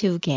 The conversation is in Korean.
채우게.